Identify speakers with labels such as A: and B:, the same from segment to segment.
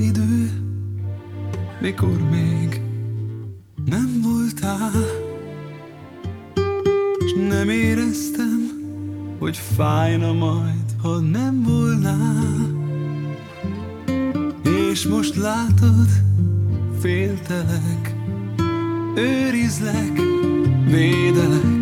A: Idő, mikor még nem voltál És nem éreztem, hogy fájna majd, ha nem volnál. És most látod, féltelek Őrizlek, védelek,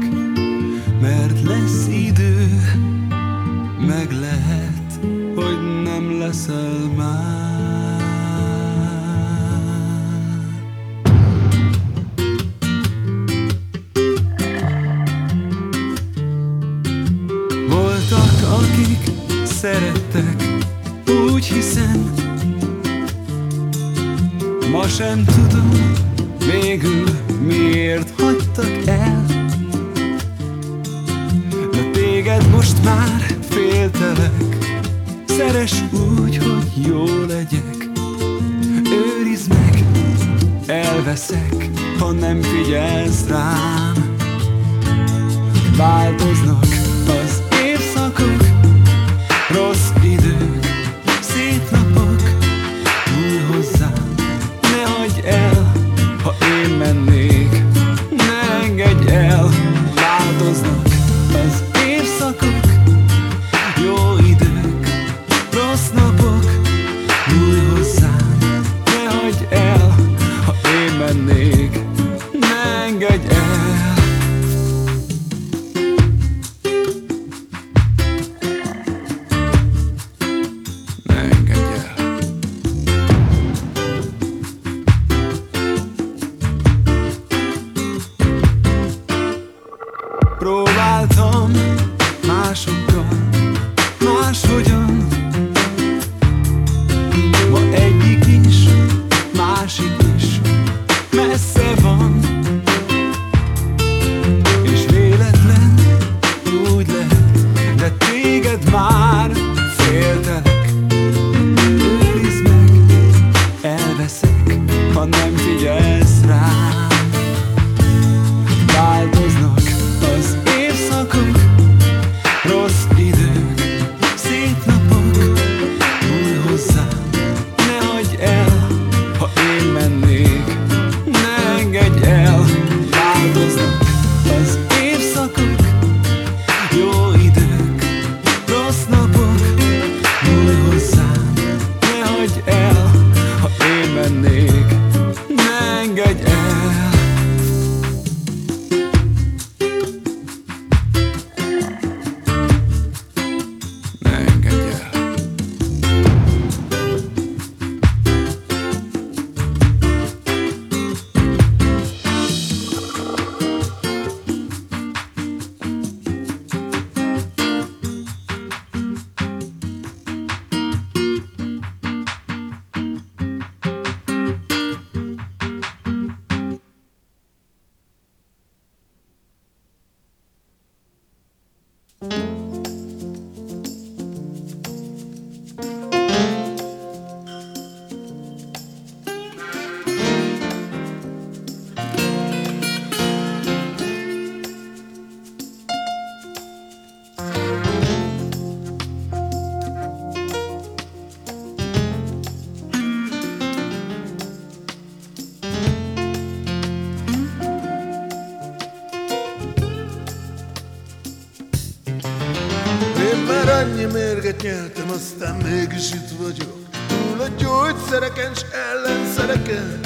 B: nyeltem, aztán mégis itt vagyok. Túl a gyógyszereken s ellenszereken.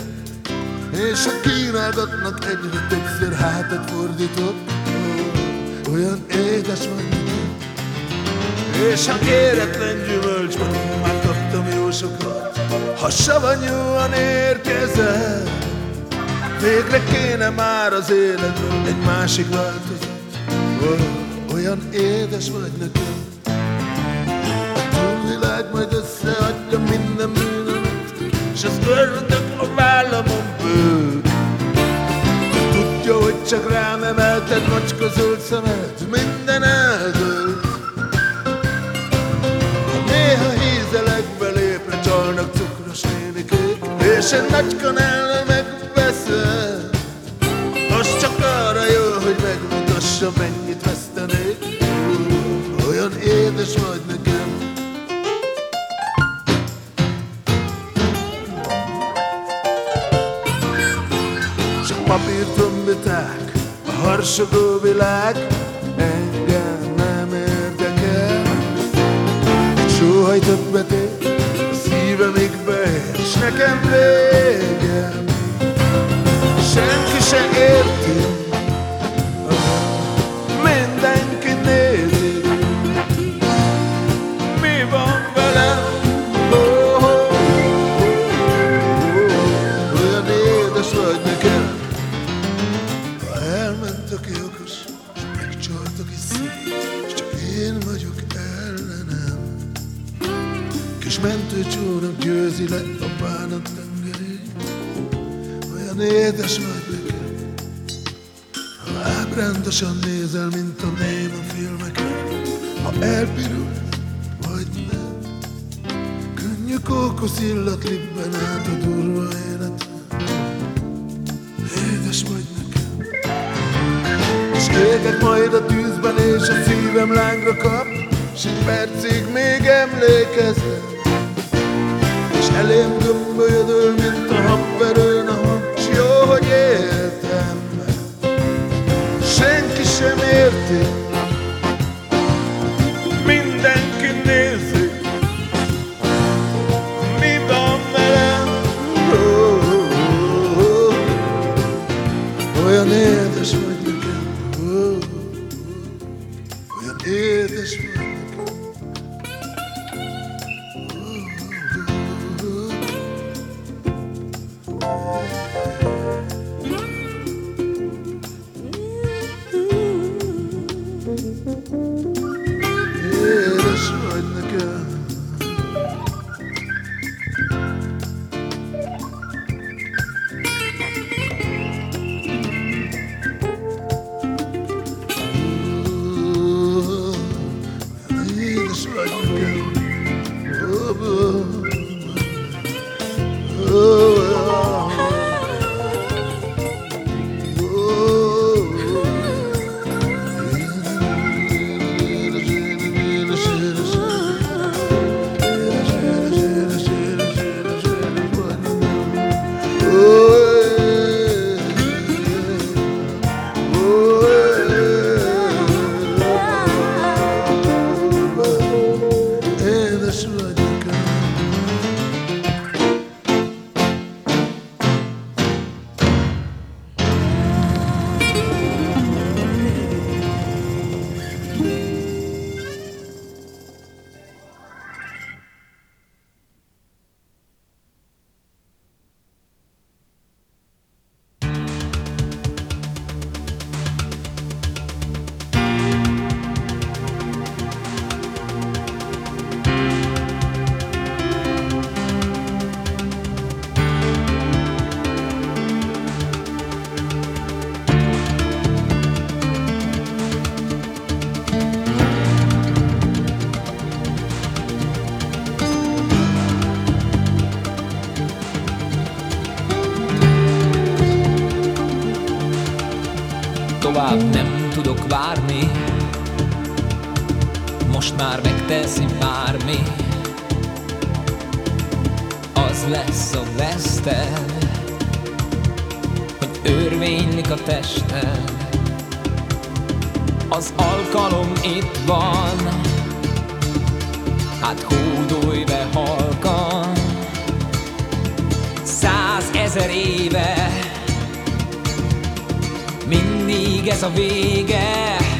B: És a kínálgatnak egyre többször hátat fordítok. Ó, Olyan édes vagy. És ha kéretlen gyümölcsben már kaptam jó sokat Ha savanyúan érkezel Végre kéne már az életből egy másik változat. Olyan édes vagy nekem ördög a vállamon bőg Tudja, hogy csak rám emelted macska zöld szemed Minden eldől. Néha hízelek belépre csalnak cukros nénikék És egy nagy kanálna se érti, mindenki nézi, mi van velem. Oh, oh, oh, olyan édes vagy nekem. Ha elment, aki okos, s megcsalt, aki szép, és csak én vagyok ellenem. Kis mentőcsónak győzi le a bánat tengerét, olyan édes vagy ábrándosan nézel, mint a néma filmeken, ha elpirul, vagy nem. Könnyű kókusz illat libben át a durva életem. Édes vagy nekem. És égek majd a tűzben, és a szívem lángra kap, s egy percig még emlékezem. És elém gömbölyödöl, mint a habverőn érti, Édes vagy nekem.
C: Ez a vége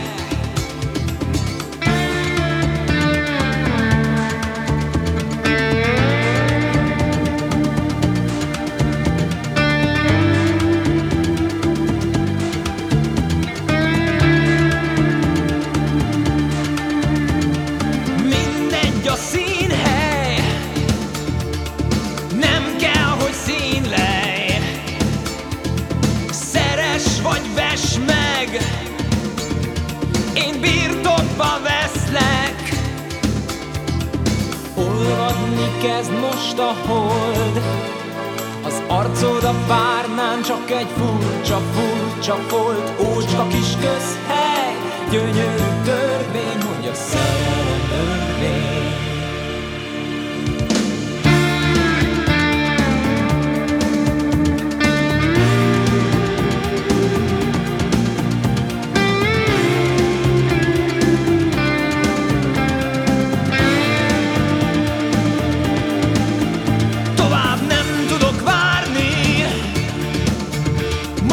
C: most a hold. Az arcod a csak egy furcsa, furcsa folt. Ócska kis közhely Gyönyörű törvény, hogy a szerelem örvény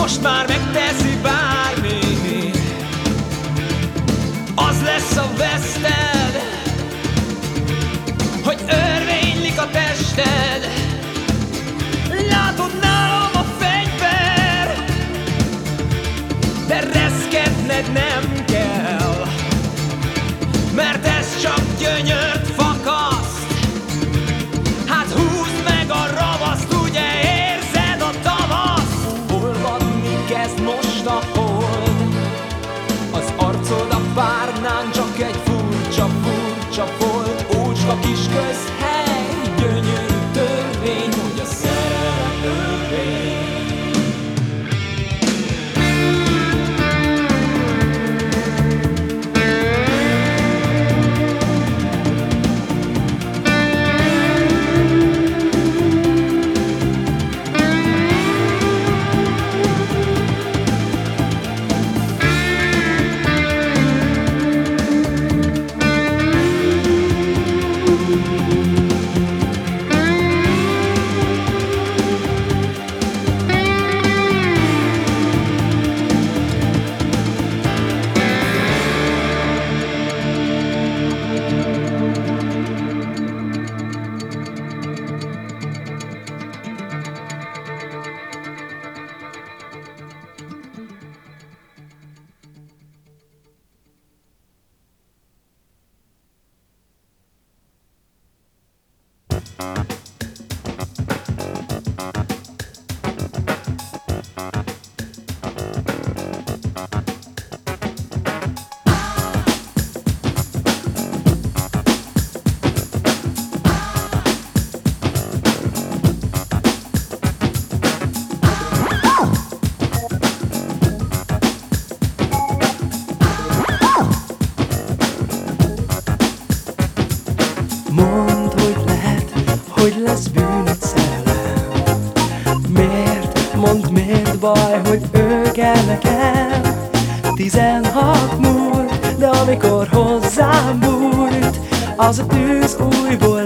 D: most már megteszi. Csapolt, ócska kis bújt Az a tűz újból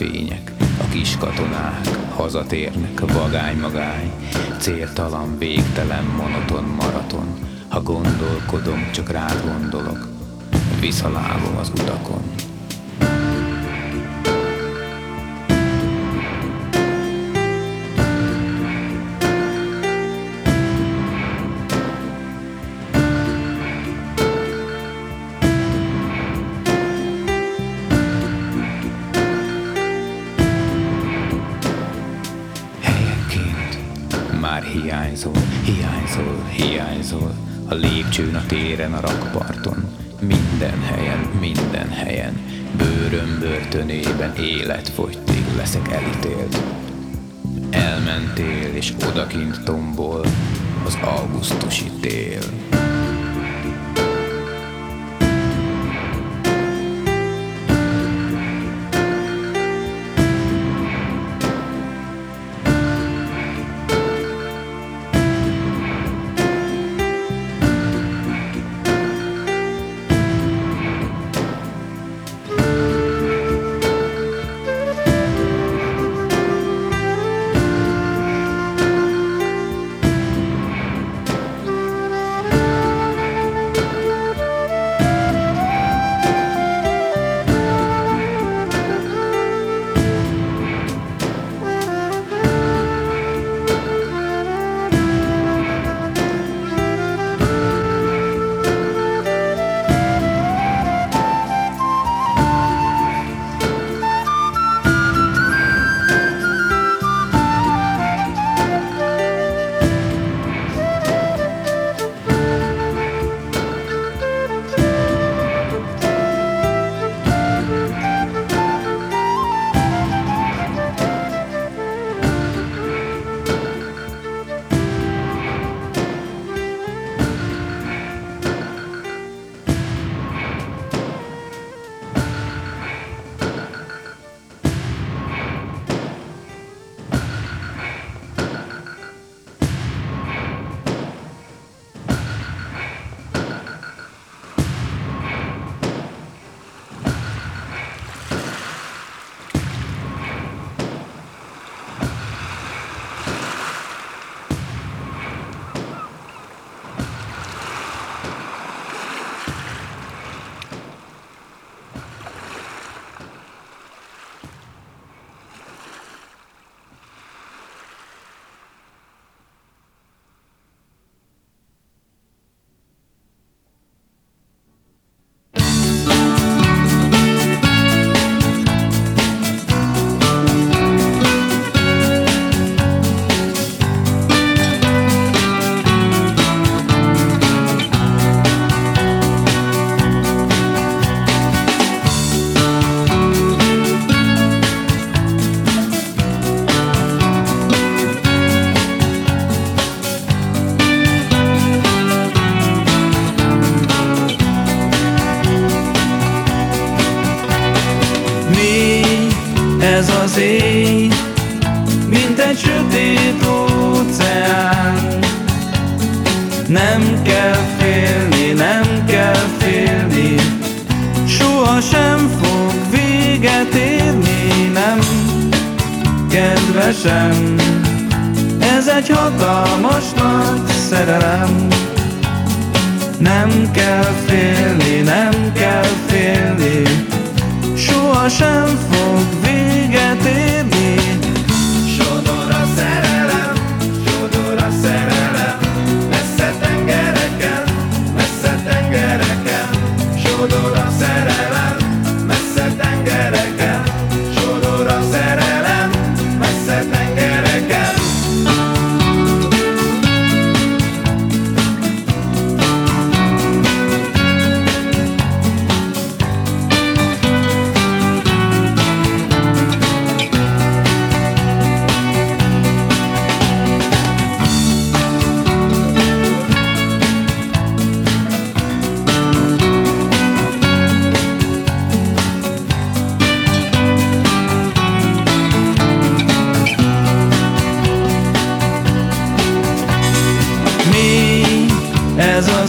E: fények, a kis katonák hazatérnek, vagány-magány, céltalan, végtelen, monoton maraton. Ha gondolkodom, csak rád gondolok, visszalágom az utakon. odakint tombol az augusztusi tél.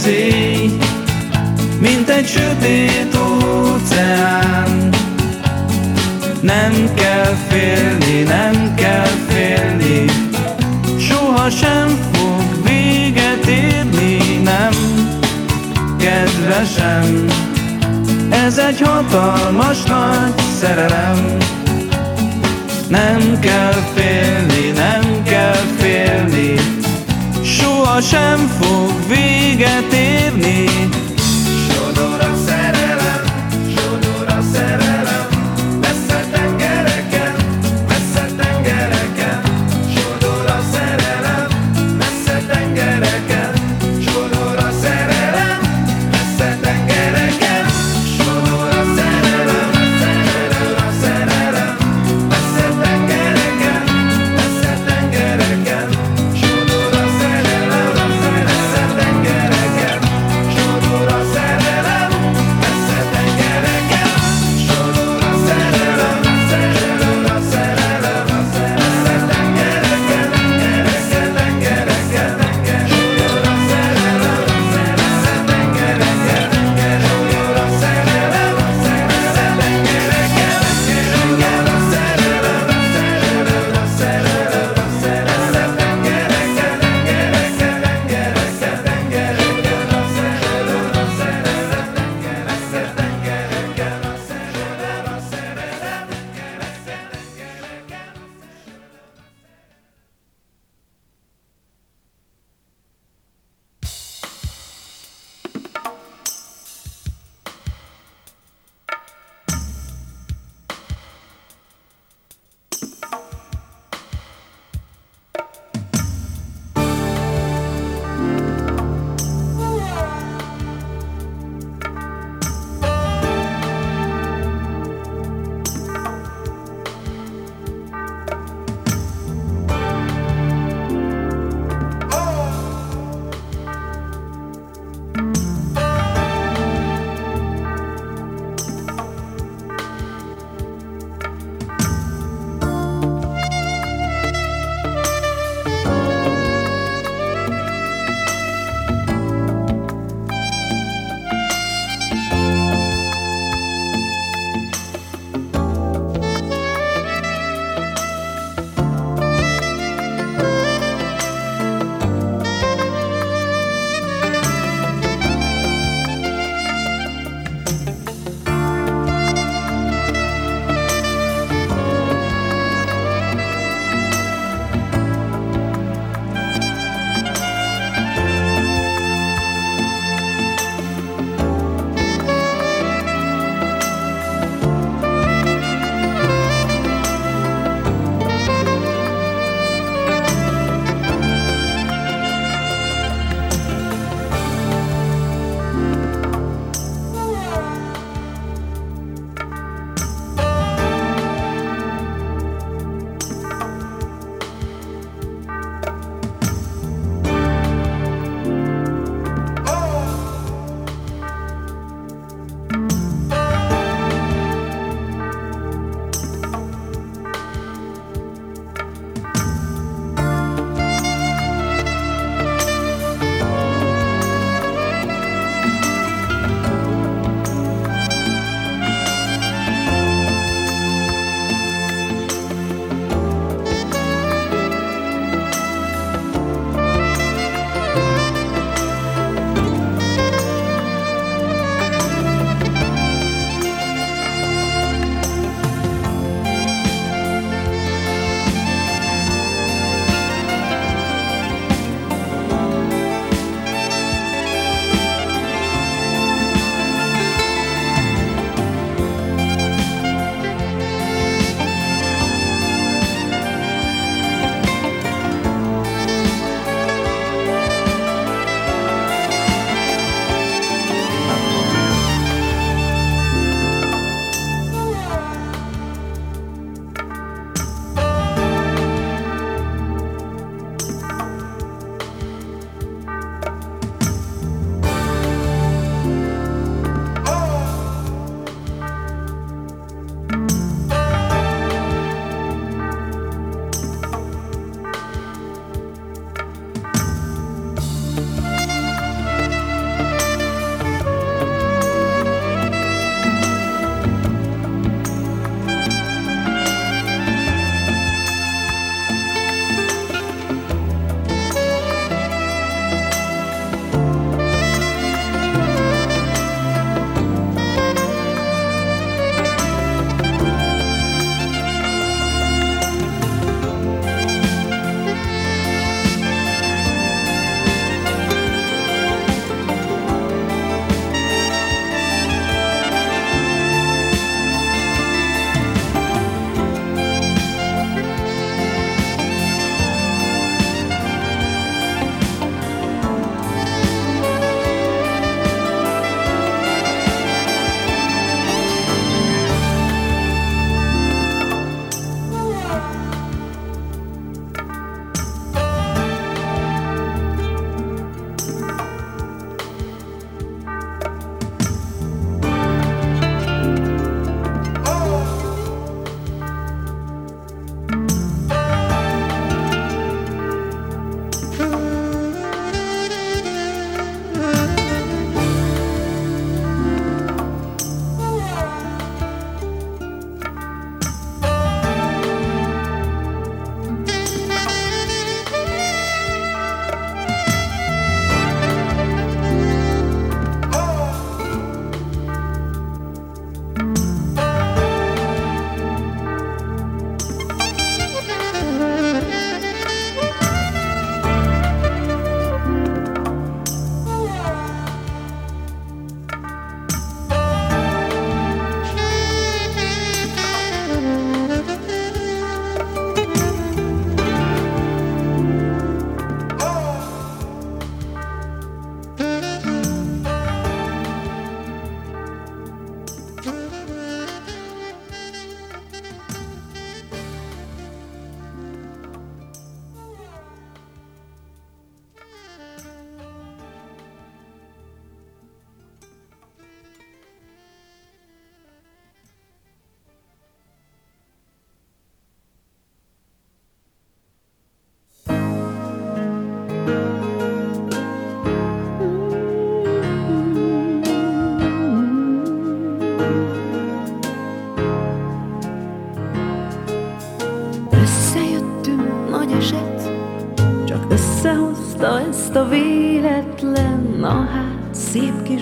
A: az éj, mint egy sötét óceán. Nem kell félni, nem kell félni, soha sem fog véget érni, nem, kedvesem. Ez egy hatalmas nagy szerelem, nem kell félni, nem sem fog véget érni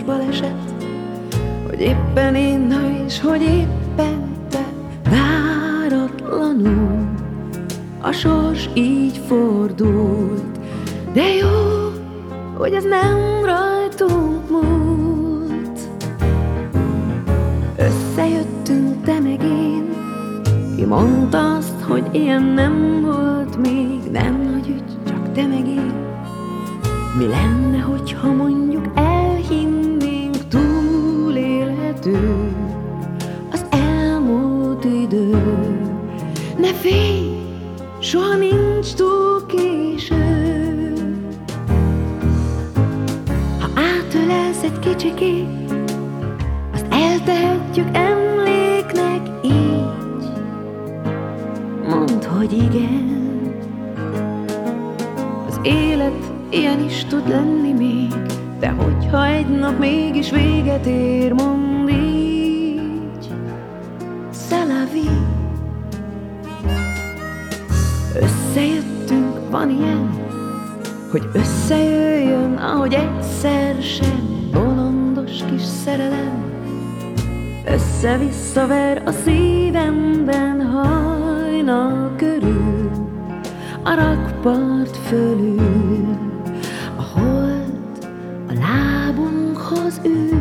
F: baleset, hogy éppen én, na és hogy éppen you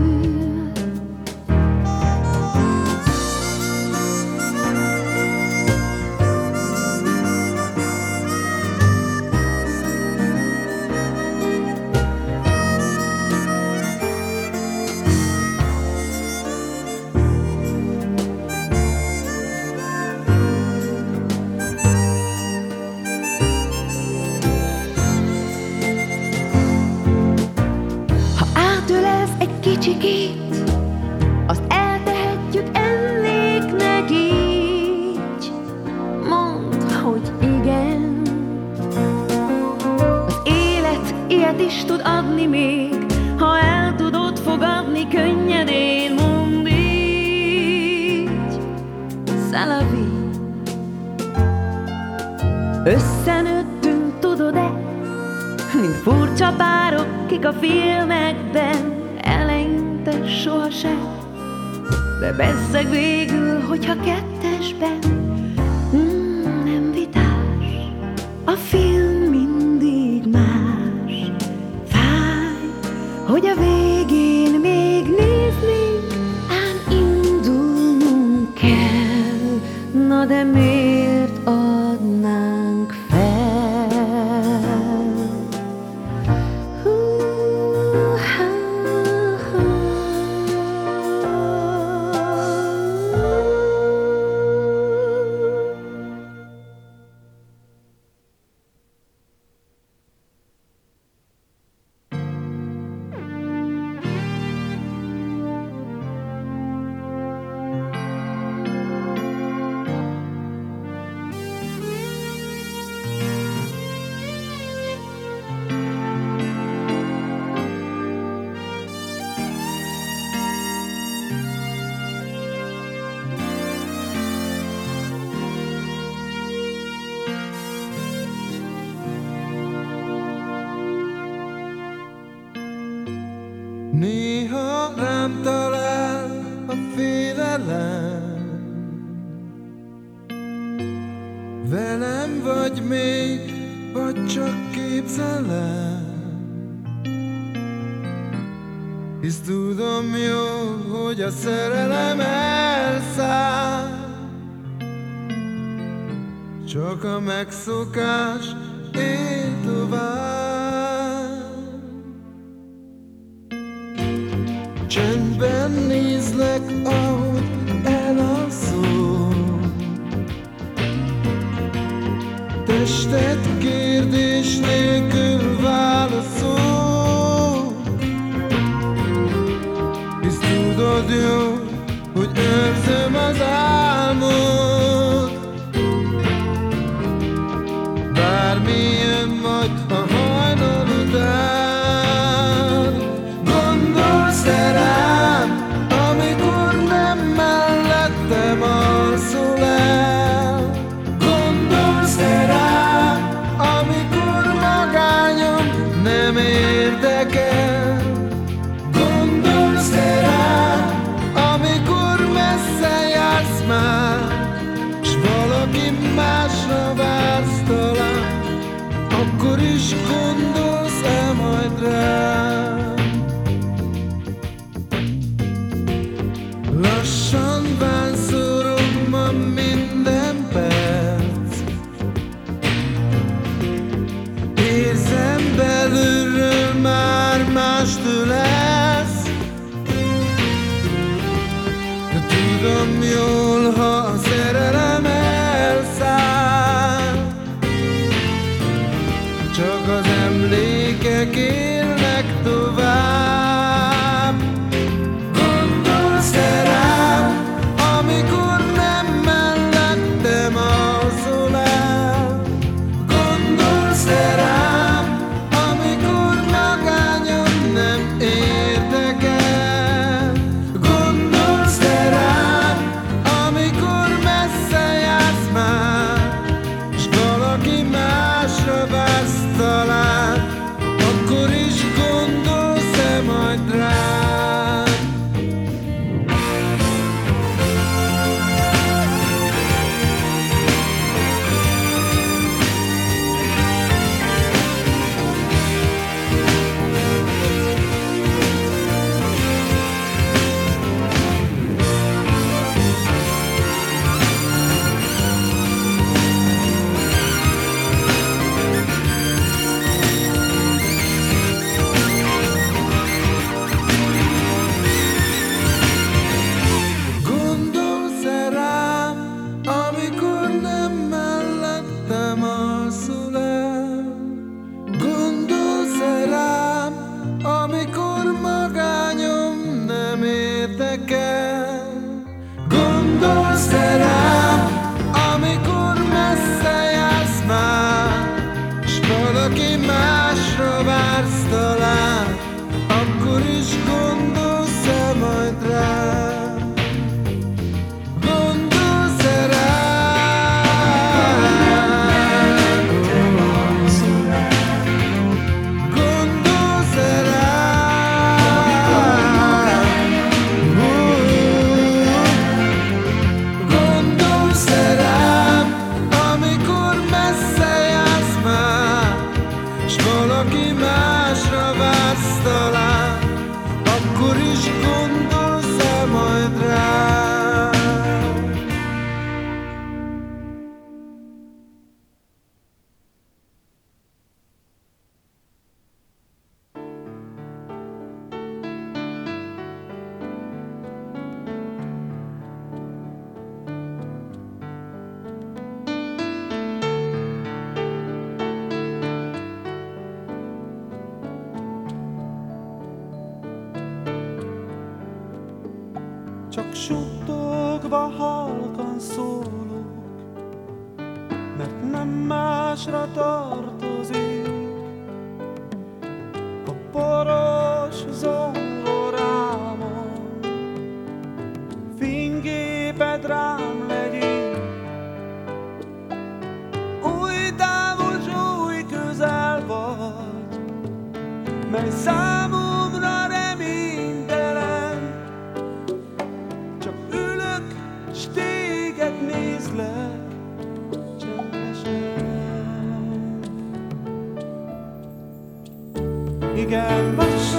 F: Igen,
G: lassan,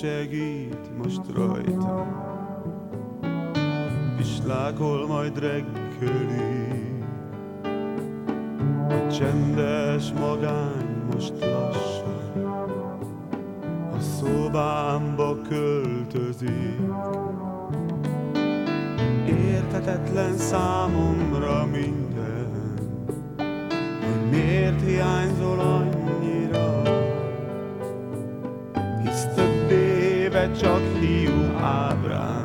H: segít most rajta. Pislákol majd reggeli, a csendes magány most lassan, a szobámba költözik. Érthetetlen számomra minden, hogy miért hiányzol annyira, csak hiú
D: ábrán.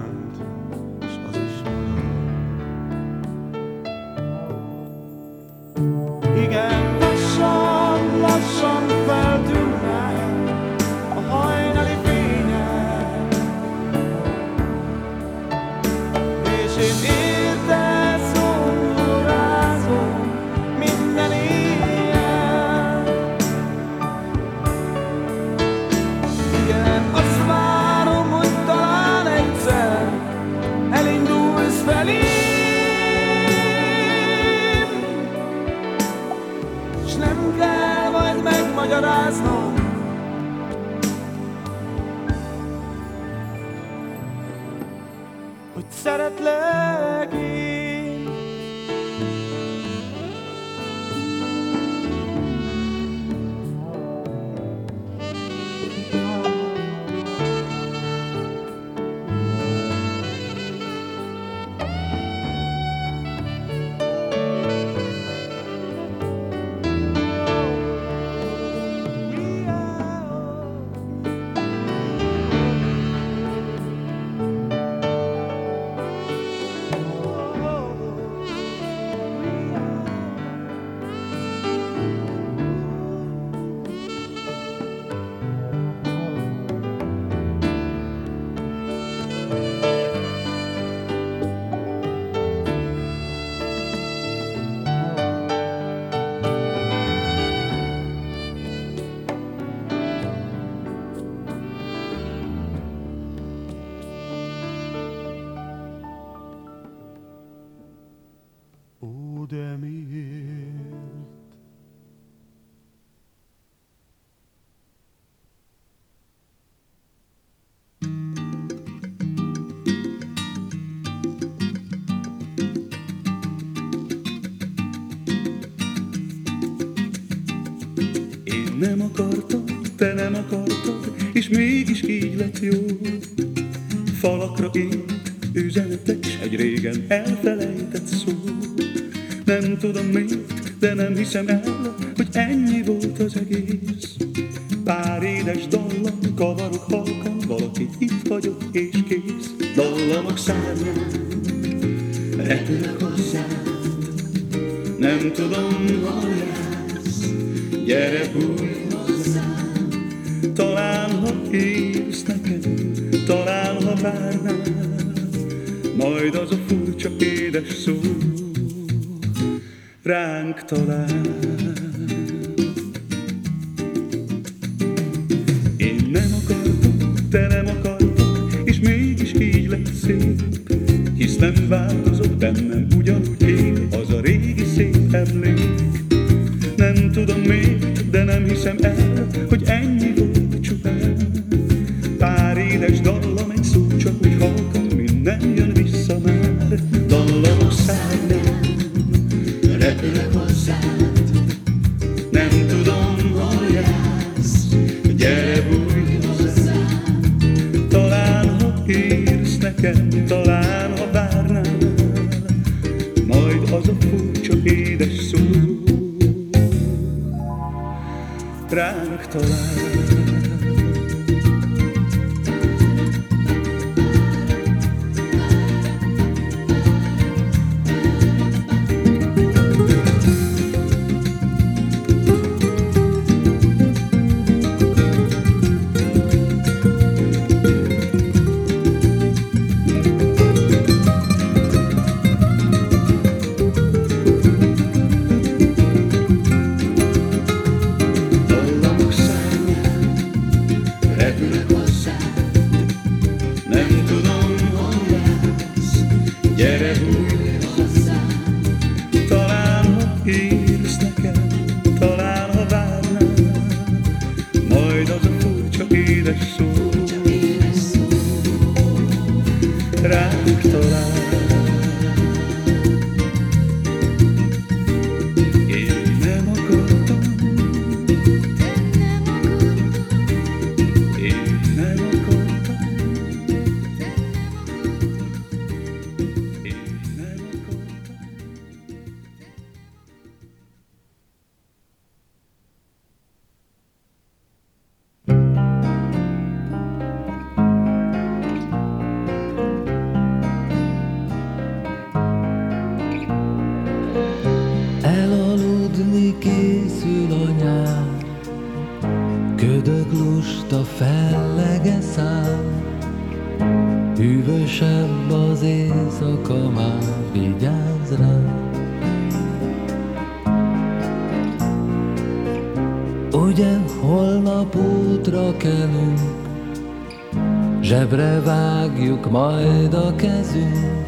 D: Vágjuk majd a kezünk,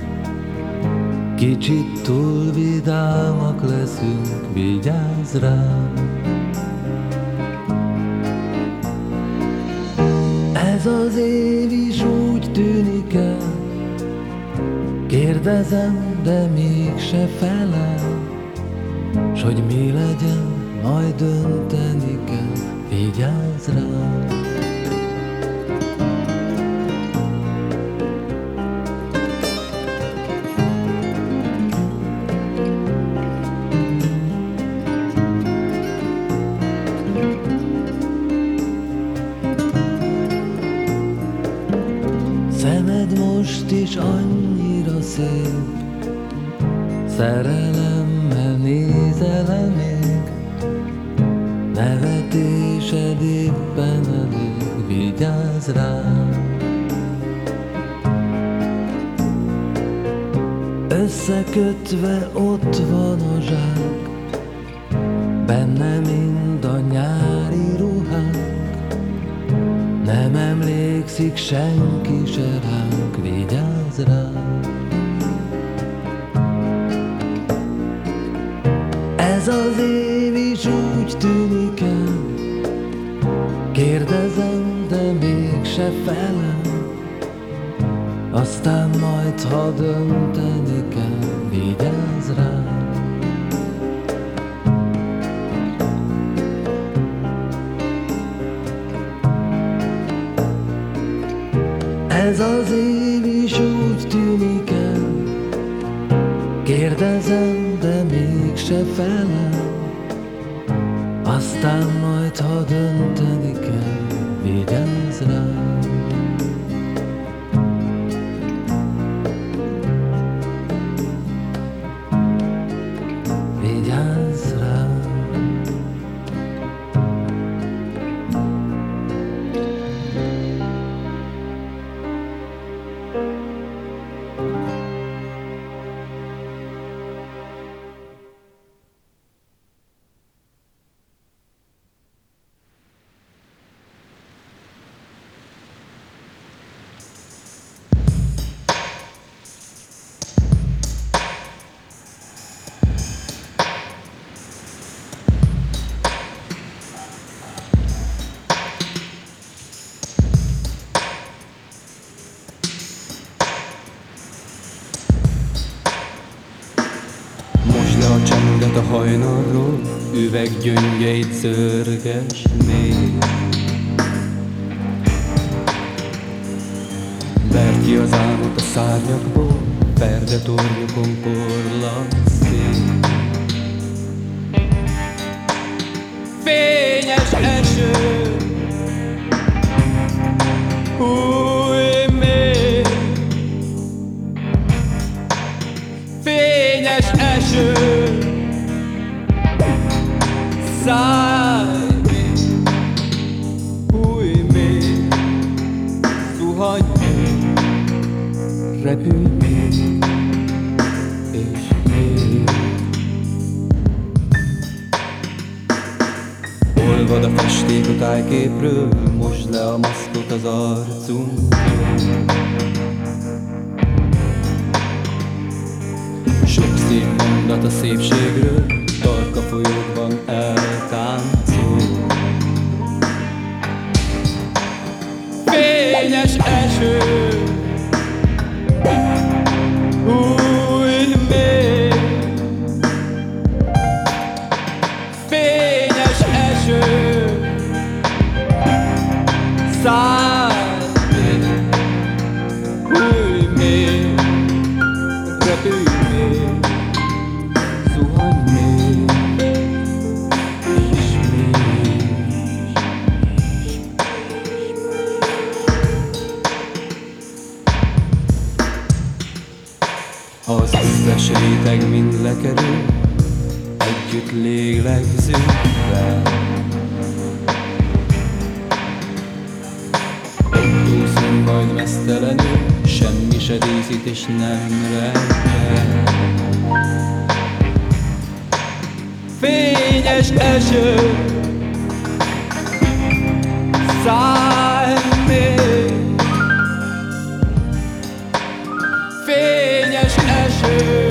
D: Kicsit túl vidámak leszünk, vigyázz rám. Ez az év is úgy tűnik el, Kérdezem, de mégse felel, S hogy mi legyen, majd dönteni kell, vigyázz rám. Most is annyira szép, Szerelemmel nézel még, Nevetésed éppen elég, vigyázz rám. Összekötve ott van a zsák, Benne mind a nyári ruhánk, Nem emlékszik senki se ránk, Ez az év is úgy tűnik el, Kérdezem, de mégse felel, Aztán majd, ha dönteni kell, vigyázz rám. Ez az év is úgy tűnik el, Kérdezem, de mégse felel, Aztán
A: hajnalról, üveggyöngyeit zörges még. Verd ki az álmot a szárnyakból, ferde tornyokon szépségről, tarka folyókban eltáncol. Fényes eső, Együtt lélegzünk fel úszunk majd mesztelenül Semmi se díszít és nem reggel. Fényes eső Szállj még Fényes eső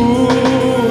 I: Ooh.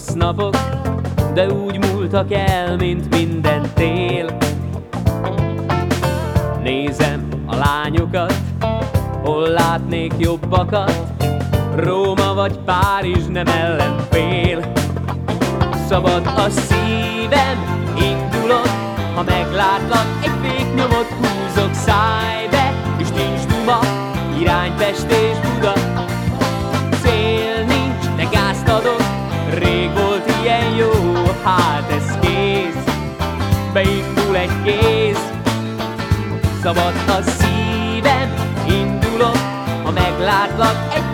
I: Rossz napok De úgy múltak el, mint minden tél. Nézem a lányokat Hol látnék jobbakat Róma vagy Párizs nem ellenfél Szabad a szívem, indulok Ha meglátlak, egy féknyomot húzok Szállj be, és nincs duma Irány Pest és Buda volt ilyen jó, hát ez kész. Beindul egy kéz Szabad a szívem, indulok Ha meglátlak, egy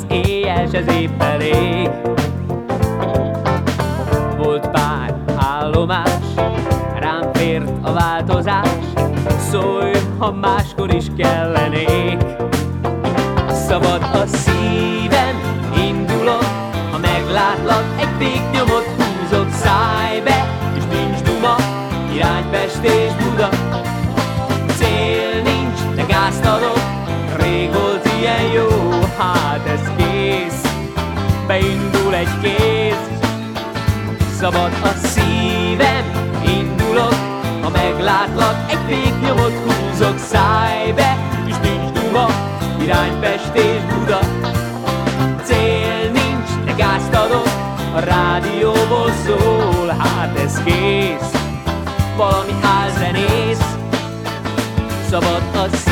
I: az éjjel, s ez épp elég. rádióból szól, hát ez kész, valami házzenész, szabad az